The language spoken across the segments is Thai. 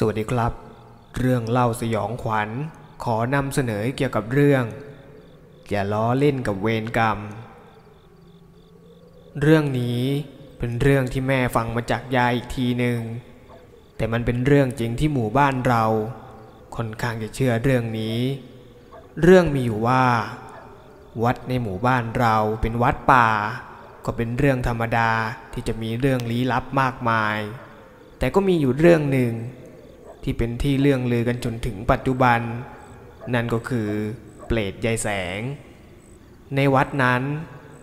สวัสดีครับ เรื่องเล่าสยองขวัญ ขอนำเสนอเกี่ยวกับเรื่อง อย่าล้อเล่นกับเวรกรรม เรื่องนี้เป็นเรื่องที่แม่ฟังมาจากยายอีกทีหนึ่งแต่มันเป็นเรื่องจริงที่หมู่บ้านเราค่อนข้างจะเชื่อเรื่องนี้ เรื่องมีอยู่ว่า วัดในหมู่บ้านเราเป็นวัดป่า ก็เป็นเรื่องธรรมดาที่จะมีเรื่องลี้ลับมากมาย แต่ก็มีอยู่เรื่องหนึ่ง ที่เป็นที่เรื่องลือกันจนถึงปัจจุบัน นั่นก็คือเปรตยายแสง ในวัดนั้น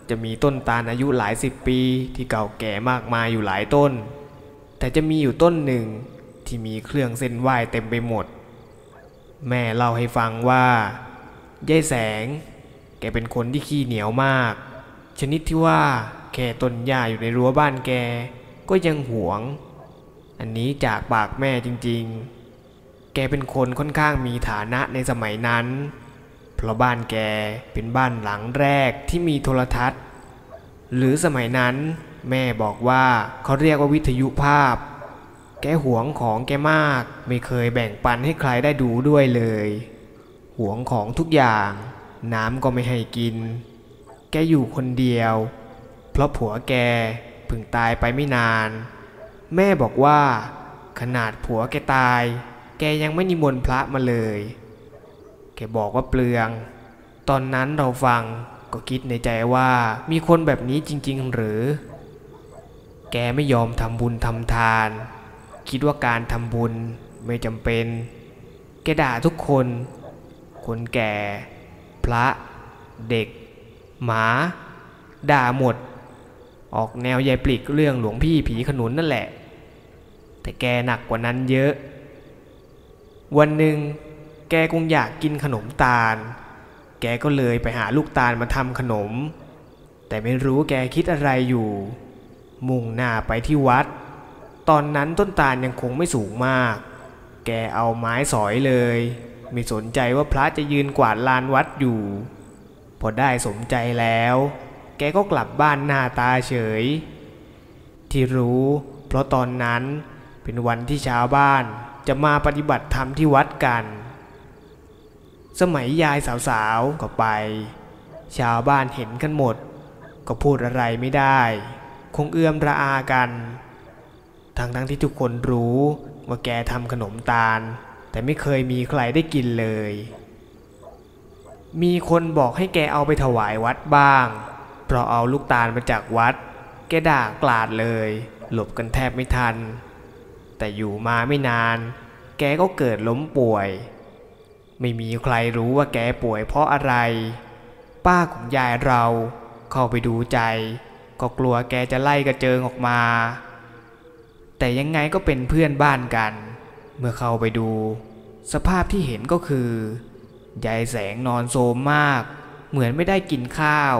จะมีต้นตาลอายุหลายสิบปีที่เก่าแก่มากมายอยู่หลายต้น แต่จะมีอยู่ต้นหนึ่งที่มีเครื่องเส้นไหว้เต็มไปหมด แม่เล่าให้ฟังว่ายายแสง แกเป็นคนที่ขี้เหนียวมาก ชนิดที่ว่าแค่ต้นหญ้าอยู่ในรั้วบ้านแกก็ยังหวง อันนี้จากปากแม่จริงๆ แกเป็นคนค่อนข้างมีฐานะในสมัยนั้น เพราะบ้านแกเป็นบ้านหลังแรกที่มีโทรทัศน์ หรือสมัยนั้นแม่บอกว่าเขาเรียกว่าวิทยุภาพ แกหวงของแกมาก ไม่เคยแบ่งปันให้ใครได้ดูด้วยเลย หวงของทุกอย่าง น้ำก็ไม่ให้กิน แกอยู่คนเดียว เพราะผัวแกเพิ่งตายไปไม่นาน แม่บอกว่า ขนาดผัวแกตาย กยังไม่นิมนต์พระมาเลย แกบอกว่าเปลือง ตอนนั้นเราฟังก็คิดในใจว่ามีคนแบบนี้จริง ๆ หรือ แกไม่ยอมทำบุญทำทาน คิดว่าการทำบุญไม่จำเป็น แกด่าทุกคน คนแก่ พระ เด็ก หมา ด่าหมด ออกแนวยายปลิกเรื่องหลวงพี่ผีขนุนนั่นแหละ แต่แกหนักกว่านั้นเยอะ วันหนึ่งแกคงอยากกินขนมตาล แกก็เลยไปหาลูกตาลมาทำขนม แต่ไม่รู้แกคิดอะไรอยู่ มุ่งหน้าไปที่วัด ตอนนั้นต้นตาลยังคงไม่สูงมาก แกเอาไม้สอยเลย ไม่สนใจว่าพระจะยืนกวาดลานวัดอยู่ พอได้สมใจแล้ว แกก็กลับบ้านหน้าตาเฉย ที่รู้ เพราะตอนนั้นเป็นวันที่ชาวบ้าน จะมาปฏิบัติธรรมที่วัดกัน สมัยยายสาวๆก็ไป ชาวบ้านเห็นกันหมด ก็พูดอะไรไม่ได้ คงเอื้อมระอากัน ทั้งทั้งๆที่ทุกคนรู้ว่าแกทำขนมตาล แต่ไม่เคยมีใครได้กินเลย มีคนบอกให้แกเอาไปถวายวัดบ้าง เพราะเอาลูกตาลมาจากวัด แกด่ากลาดเลย หลบกันแทบไม่ทัน แต่อยู่มาไม่นาน แกก็เกิดล้มป่วย ไม่มีใครรู้ว่าแกป่วยเพราะอะไร ป้าของยายเราเข้าไปดูใจ ก็กลัวแกจะไล่กระเจิงออกมา แต่ยังไงก็เป็นเพื่อนบ้านกัน เมื่อเข้าไปดู สภาพที่เห็นก็คือยายแสงนอนโซมมาก เหมือนไม่ได้กินข้าว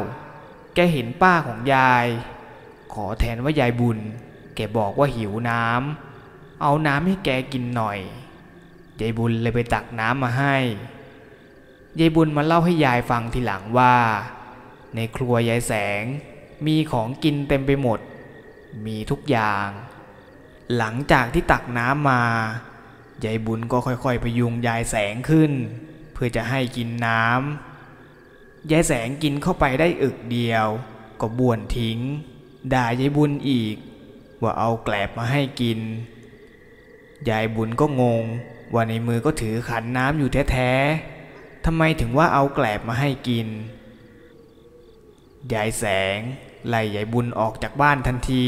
แกเห็นป้าของยาย ขอแทนว่ายายบุญ แกบอกว่าหิวน้ำ เอาน้ำให้แกกินหน่อย ยายบุญเลยไปตักน้ำมาให้ ยายบุญมาเล่าให้ยายฟังทีหลังว่า ในครัวยายแสงมีของกินเต็มไปหมด มีทุกอย่าง หลังจากที่ตักน้ำมา ยายบุญก็ค่อยๆพยุงยายแสงขึ้น เพื่อจะให้กินน้ำ ยายแสงกินเข้าไปได้อึกเดียว ก็บ้วนทิ้ง ด่ายายบุญอีก ว่าเอาแกลบมาให้กิน ยายบุญก็งง ว่าในมือก็ถือขันน้ำอยู่แท้ๆทำไมถึงว่าเอาแกลบมาให้กิน ยายแสงไล่ยายบุญออกจากบ้านทันที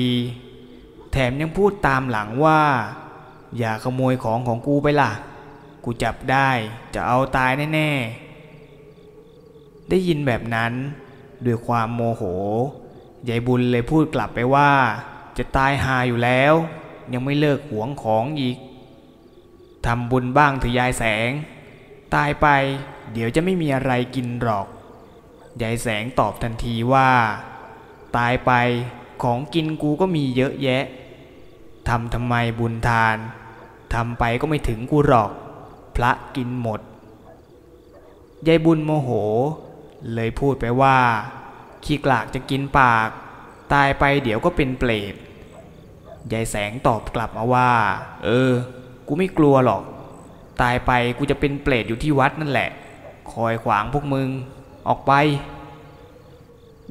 แถมยังพูดตามหลังว่า อย่าขโมยของของกูไปล่ะ กูจับได้จะเอาตายแน่ๆ ได้ยินแบบนั้น ด้วยความโมโหยายบุญเลยพูดกลับไปว่า จะตายหาอยู่แล้ว ยังไม่เลิกหวงของอีก ทำบุญบ้างเถอะยายแสง ตายไปเดี๋ยวจะไม่มีอะไรกินหรอก ยายแสงตอบทันทีว่า ตายไปของกินกูก็มีเยอะแยะทำทำไมบุญทานทำไปก็ไม่ถึงกูหรอก พระกินหมด ยายบุญโมโห เลยพูดไปว่า ขี้กลากจะกินปาก ตายไปเดี๋ยวก็เป็นเปรตยายแสงตอบกลับมาว่า เออ กูไม่กลัวหรอก ตายไปกูจะเป็นเปรตอยู่ที่วัดนั่นแหละ คอยขวางพวกมึงออกไป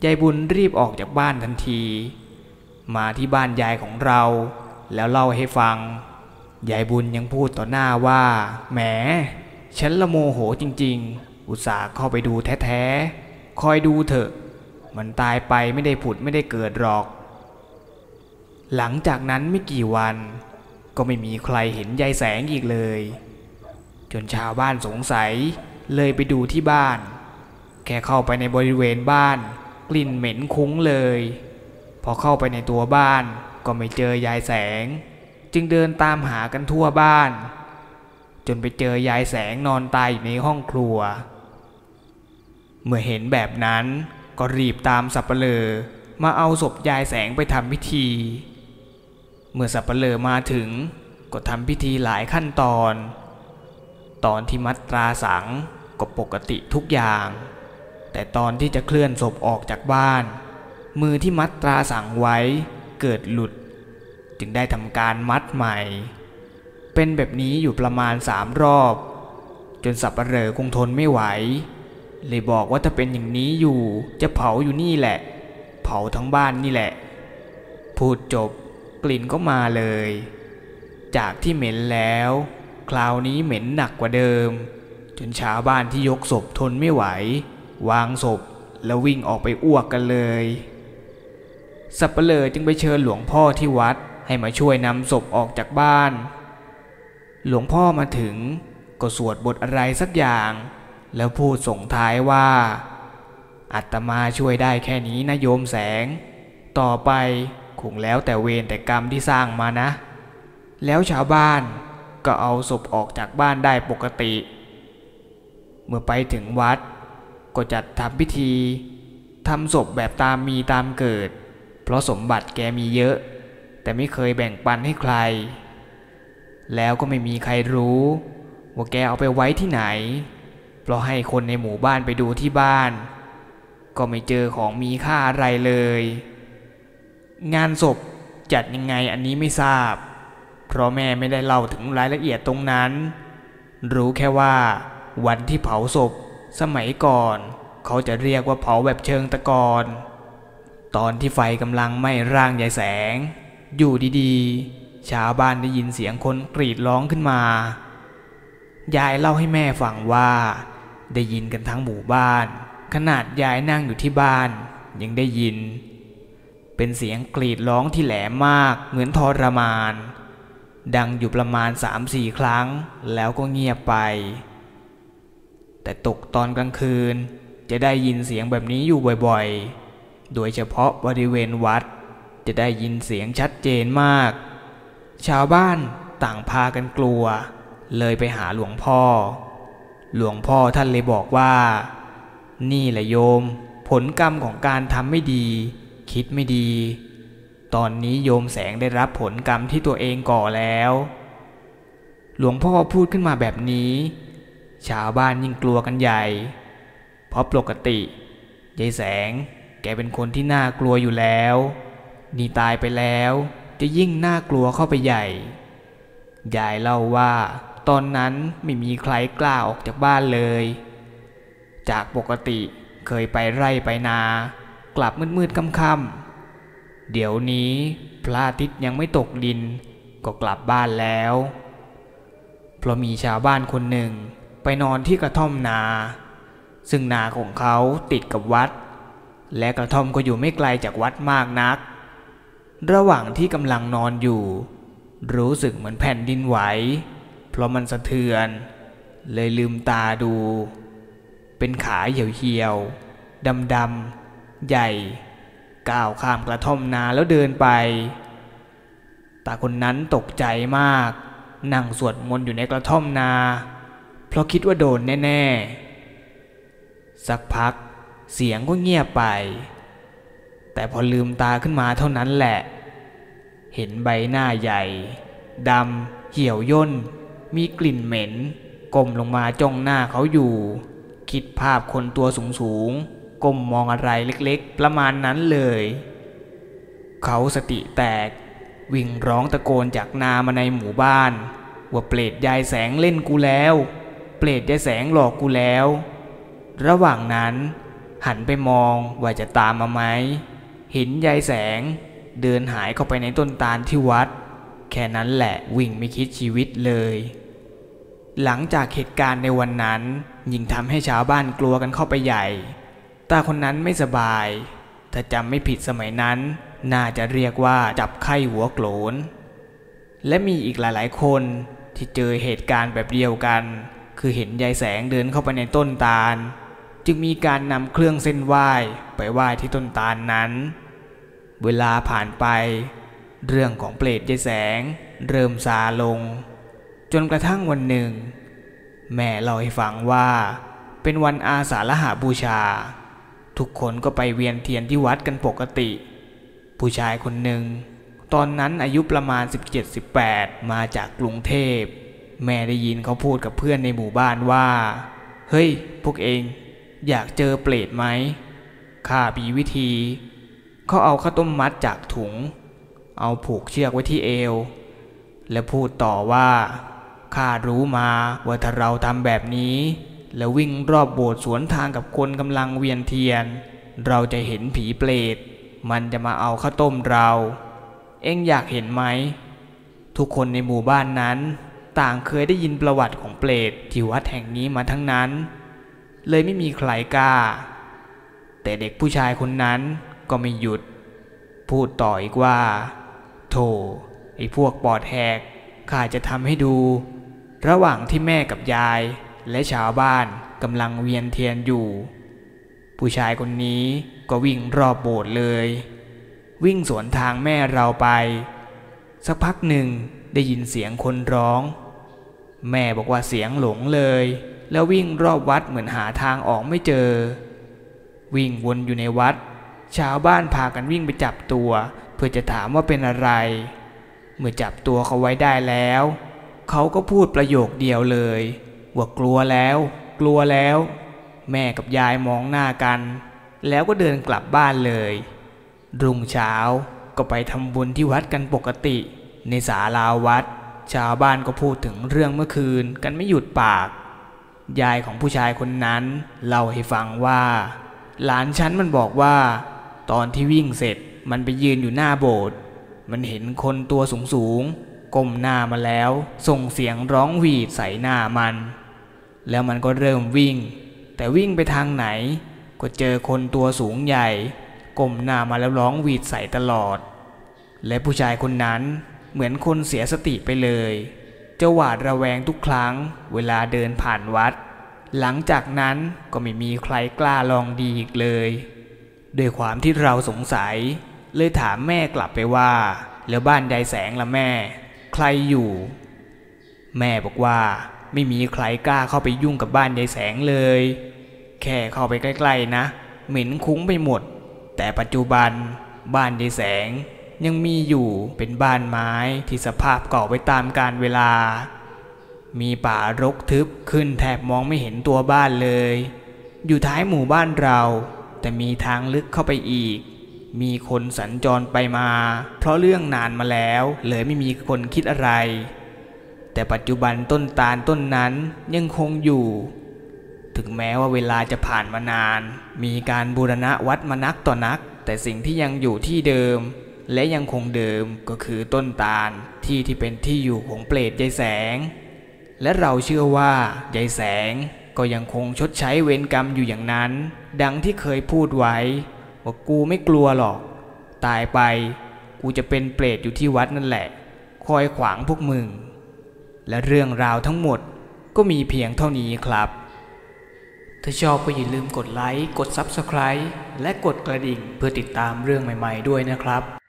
ยายบุญรีบออกจากบ้านทันที มาที่บ้านยายของเรา แล้วเล่าให้ฟัง ยายบุญยังพูดต่อหน้าว่า แหม ฉันละโมโหจริง ๆ อุตส่าห์เข้าไปดูแท้ๆ คอยดูเถอะ มันตายไปไม่ได้ผุดไม่ได้เกิดหรอก หลังจากนั้นไม่กี่วัน ก็ไม่มีใครเห็นยายแสงอีกเลย จนชาวบ้านสงสัยเลยไปดูที่บ้าน แค่เข้าไปในบริเวณบ้าน กลิ่นเหม็นคุ้งเลย พอเข้าไปในตัวบ้านก็ไม่เจอยายแสง จึงเดินตามหากันทั่วบ้าน จนไปเจอยายแสงนอนตายอยู่ในห้องครัว เมื่อเห็นแบบนั้นก็รีบตามสับเปลอมาเอาศพยายแสงไปทำพิธี เมื่อสับเปลอมาถึงก็ทำพิธีหลายขั้นตอน ตอนที่มัดตราสังก็ปกติทุกอย่าง แต่ตอนที่จะเคลื่อนศพออกจากบ้าน มือที่มัดตราสังไว้เกิดหลุด จึงได้ทำการมัดใหม่ เป็นแบบนี้อยู่ประมาณสามรอบ จนสับปะเหร่อคงทนไม่ไหว เลยบอกว่าถ้าเป็นอย่างนี้อยู่จะเผาอยู่นี่แหละ เผาทั้งบ้านนี่แหละ พูดจบ กลิ่นก็มาเลย จากที่เหม็นแล้ว คราวนี้เหม็นหนักกว่าเดิม จนชาวบ้านที่ยกศพทนไม่ไหว วางศพแล้ววิ่งออกไปอ้วกกันเลย สับเปลอจึงไปเชิญหลวงพ่อที่วัดให้มาช่วยนำศพออกจากบ้าน หลวงพ่อมาถึงก็สวดบทอะไรสักอย่าง แล้วพูดส่งท้ายว่า อัตมาช่วยได้แค่นี้นะโยมแสง ต่อไป คงแล้วแต่เวรแต่กรรมที่สร้างมานะ แล้วชาวบ้านก็เอาศพออกจากบ้านได้ปกติ เมื่อไปถึงวัด ก็จัดทำพิธีทำศพแบบตามมีตามเกิด เพราะสมบัติแกมีเยอะ แต่ไม่เคยแบ่งปันให้ใคร แล้วก็ไม่มีใครรู้ ว่าแกเอาไปไว้ที่ไหน เพราะให้คนในหมู่บ้านไปดูที่บ้าน ก็ไม่เจอของมีค่าอะไรเลย งานศพจัดยังไงอันนี้ไม่ทราบ เพราะแม่ไม่ได้เล่าถึงรายละเอียดตรงนั้น รู้แค่ว่าวันที่เผาศพ สมัยก่อน เขาจะเรียกว่าเผาแบบเชิงตะกอนตอนที่ไฟกำลังไหม้ร่างยายแสง อยู่ดีๆ ชาวบ้านได้ยินเสียงคนกรีดร้องขึ้นมา ยายเล่าให้แม่ฟังว่า ได้ยินกันทั้งหมู่บ้าน ขนาดยายนั่งอยู่ที่บ้าน ยังได้ยิน เป็นเสียงกรีดร้องที่แหลมมากเหมือนทรมาน ดังอยู่ประมาณสามสี่ครั้งแล้วก็เงียบไป แต่ตกตอนกลางคืนจะได้ยินเสียงแบบนี้อยู่บ่อยๆ โดยเฉพาะบริเวณวัด จะได้ยินเสียงชัดเจนมาก ชาวบ้านต่างพากันกลัว เลยไปหาหลวงพ่อ หลวงพ่อท่านเลยบอกว่า นี่แหละโยม ผลกรรมของการทำไม่ดี คิดไม่ดี ตอนนี้โยมแสงได้รับผลกรรมที่ตัวเองก่อแล้ว หลวงพ่อพูดขึ้นมาแบบนี้ ชาวบ้านยิ่งกลัวกันใหญ่ เพราะปกติยายแสงแกเป็นคนที่น่ากลัวอยู่แล้ว นี่ตายไปแล้วจะยิ่งน่ากลัวเข้าไปใหญ่ ยายเล่าว่า ตอนนั้นไม่มีใครกล้าออกจากบ้านเลย จากปกติเคยไปไร่ไปนา กลับมืดๆค่ำๆเดี๋ยวนี้พระอาทิตย์ยังไม่ตกดินก็กลับบ้านแล้ว เพราะมีชาวบ้านคนหนึ่งไปนอนที่กระท่อมนา ซึ่งนาของเขาติดกับวัด และกระท่อมก็อยู่ไม่ไกลจากวัดมากนัก ระหว่างที่กำลังนอนอยู่ รู้สึกเหมือนแผ่นดินไหว เพราะมันสะเทือน เลยลืมตาดู เป็นขาเหี่ยวๆดำๆ ใหญ่ ก้าวข้ามกระท่อมนาแล้วเดินไป ตาคนนั้นตกใจมาก นั่งสวดมนต์อยู่ในกระท่อมนา เพราะคิดว่าโดนแน่ ๆ สักพักเสียงก็เงียบไป แต่พอลืมตาขึ้นมาเท่านั้นแหละ เห็นใบหน้าใหญ่ดำเหี่ยวย่น มีกลิ่นเหม็นก้มลงมาจ้องหน้าเขาอยู่ คิดภาพคนตัวสูงสูง ก้มมองอะไรเล็กๆ ประมาณนั้นเลย เขาสติแตก วิ่งร้องตะโกนจากนามาในหมู่บ้าน ว่าเปรตยายแสงเล่นกูแล้ว เปรตยายแสงหลอกกูแล้ว ระหว่างนั้น หันไปมองว่าจะตามมาไหมเห็นยายแสงเดินหายเข้าไปในต้นตาลที่วัด แค่นั้นแหละวิ่งไม่คิดชีวิตเลย หลังจากเหตุการณ์ในวันนั้นยิ่งทำให้ชาวบ้านกลัวกันเข้าไปใหญ่ ตาคนนั้นไม่สบาย ถ้าจำไม่ผิดสมัยนั้น น่าจะเรียกว่าจับไข้หัวโกรนและมีอีกหลายๆ คนที่เจอเหตุการณ์แบบเดียวกัน คือเห็นยายแสงเดินเข้าไปในต้นตาล จึงมีการนำเครื่องเส้นไหว้ไปไหว้ที่ต้นตาลนั้น เวลาผ่านไป เรื่องของเปรตยายแสง เริ่มซาลง จนกระทั่งวันหนึ่ง แม่เล่าให้ฟังว่า เป็นวันอาสาฬหาบูชา ทุกคนก็ไปเวียนเทียนที่วัดกันปกติ ผู้ชายคนหนึ่ง ตอนนั้นอายุประมาณ 17-18 มาจากกรุงเทพ แม่ได้ยินเขาพูดกับเพื่อนในหมู่บ้านว่า เฮ้ย พวกเองอยากเจอเปรตไหมข้ามีวิธี เขาเอาข้าวต้มมัดจากถุง เอาผูกเชือกไว้ที่เอว และพูดต่อว่าข้ารู้มาว่าถ้าเราทำแบบนี้ แล้ววิ่งรอบโบสถ์สวนทางกับคนกำลังเวียนเทียน เราจะเห็นผีเปรตมันจะมาเอาข้าวต้มเรา เอ็งอยากเห็นไหม ทุกคนในหมู่บ้านนั้น ต่างเคยได้ยินประวัติของเปรตที่วัดแห่งนี้มาทั้งนั้น เลยไม่มีใครกล้า แต่เด็กผู้ชายคนนั้นก็ไม่หยุด พูดต่ออีกว่า โธ่ไอ้พวกปอดแหกข้าจะทำให้ดู ระหว่างที่แม่กับยาย และชาวบ้านกำลังเวียนเทียนอยู่ ผู้ชายคนนี้ก็วิ่งรอบโบสถ์เลย วิ่งสวนทางแม่เราไป สักพักหนึ่งได้ยินเสียงคนร้อง แม่บอกว่าเสียงหลงเลย แล้ววิ่งรอบวัดเหมือนหาทางออกไม่เจอ วิ่งวนอยู่ในวัด ชาวบ้านพากันวิ่งไปจับตัว เพื่อจะถามว่าเป็นอะไร เมื่อจับตัวเขาไว้ได้แล้ว เขาก็พูดประโยคเดียวเลย ว่ากลัวแล้ว กลัวแล้ว แม่กับยายมองหน้ากัน แล้วก็เดินกลับบ้านเลย รุ่งเช้าก็ไปทำบุญที่วัดกันปกติ ในศาลาวัด ชาวบ้านก็พูดถึงเรื่องเมื่อคืนกันไม่หยุดปาก ยายของผู้ชายคนนั้น เล่าให้ฟังว่า หลานฉันมันบอกว่า ตอนที่วิ่งเสร็จมันไปยืนอยู่หน้าโบสถ์มันเห็นคนตัวสูงสูงก้มหน้ามาแล้ว ส่งเสียงร้องหวีดใส่หน้ามัน แล้วมันก็เริ่มวิ่ง แต่วิ่งไปทางไหน ก็เจอคนตัวสูงใหญ่ก้มหน้ามาแล้วร้องหวีดใส่ตลอด และผู้ชายคนนั้นเหมือนคนเสียสติไปเลยจะหวาดระแวงทุกครั้งเวลาเดินผ่านวัด หลังจากนั้นก็ไม่มีใครกล้าลองดีอีกเลย ด้วยความที่เราสงสัย เลยถามแม่กลับไปว่า แล้วบ้านยายแสงละแม่ ใครอยู่ แม่บอกว่า ไม่มีใครกล้าเข้าไปยุ่งกับบ้านยายแสงเลย แค่เข้าไปใกล้ๆนะ เหม็นคุ้งไปหมด แต่ปัจจุบันบ้านยายแสง ยังมีอยู่เป็นบ้านไม้ที่สภาพเก่าไปตามกาลเวลา มีป่ารกทึบขึ้นแทบมองไม่เห็นตัวบ้านเลย อยู่ท้ายหมู่บ้านเรา แต่มีทางลึกเข้าไปอีกมีคนสัญจรไปมา เพราะเรื่องนานมาแล้วเลยไม่มีคนคิดอะไร แต่ปัจจุบันต้นตาลต้นนั้นยังคงอยู่ ถึงแม้ว่าเวลาจะผ่านมานาน มีการบูรณะวัดมานักต่อนัก แต่สิ่งที่ยังอยู่ที่เดิม และยังคงเดิมก็คือต้นตาลที่ที่เป็นที่อยู่ของเปรตยายแสง และเราเชื่อว่ายายแสงก็ยังคงชดใช้เวรกรรมอยู่อย่างนั้น ดังที่เคยพูดไว้ว่ากูไม่กลัวหรอก ตายไปกูจะเป็นเปรตอยู่ที่วัดนั่นแหละ คอยขวางพวกมึง และเรื่องราวทั้งหมดก็มีเพียงเท่านี้ครับ ถ้าชอบก็อย่าลืมกดไลค์ กด Subscribe และกดกระดิ่งเพื่อติดตามเรื่องใหม่ ๆ ด้วยนะครับ